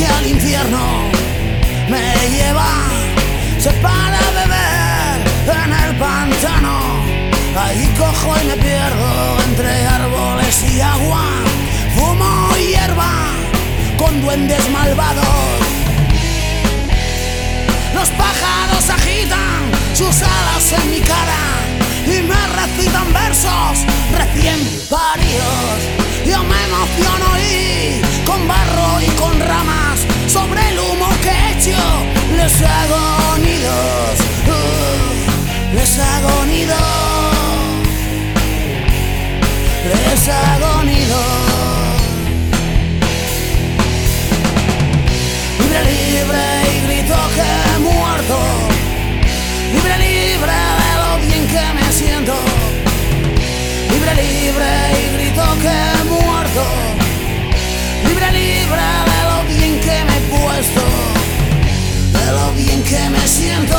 que al infierno me lleva, se para beber en el pantano. Ahí cojo y me pierdo entre árboles y agua, fumo hierba con duendes malvados. Los pájaros agitan sus alas en mi cara y me recitan Libre, libre y grito que he muerto. Libre, libre de lo bien que me he puesto. De lo bien que me siento.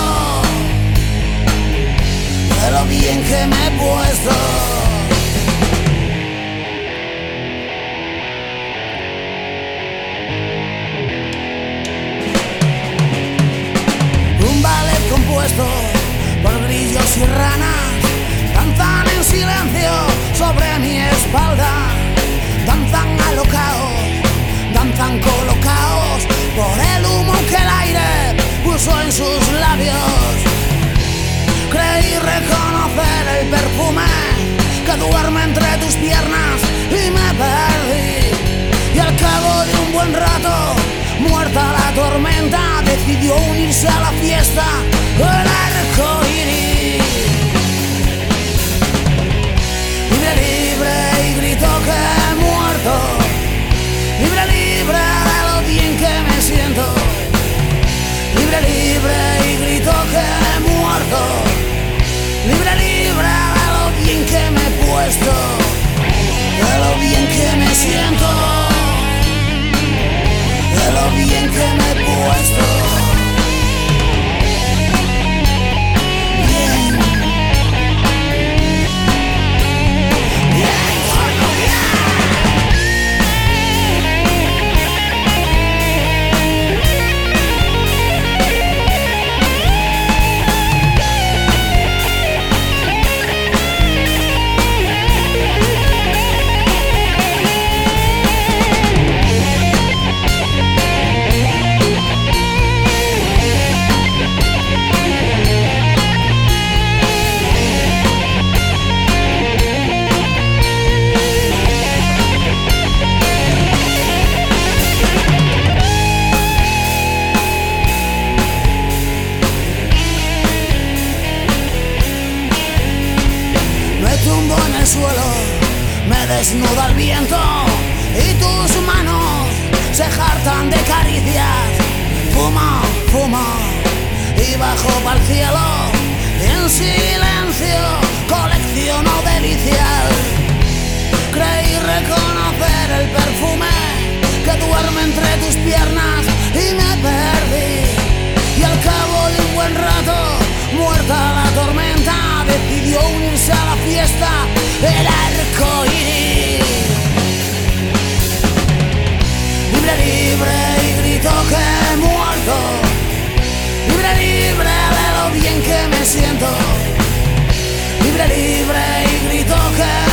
De lo bien que me he puesto. Un ballet compuesto por grillos y ranas mi espalda, danzan alocados, danzan colocados por el humo que el aire puso en sus labios. Creí reconocer el perfume que duerme entre tus piernas y me perdí. Y al cabo de un buen rato, muerta la tormenta, decidió unirse a la fiesta Libre, suelo me desnuda el viento y tus manos se jartan de caricias. Fuma, fuma y bajo para el cielo en silencio colecciono delicias. Creí reconocer el perfume que duerme entre tus piernas y me perdí. Y al cabo de un buen rato, muerta la tormenta, decidió unirse a la fiesta. libre y grito que he muerto. Libre, libre de lo bien que me siento. Libre, libre y grito que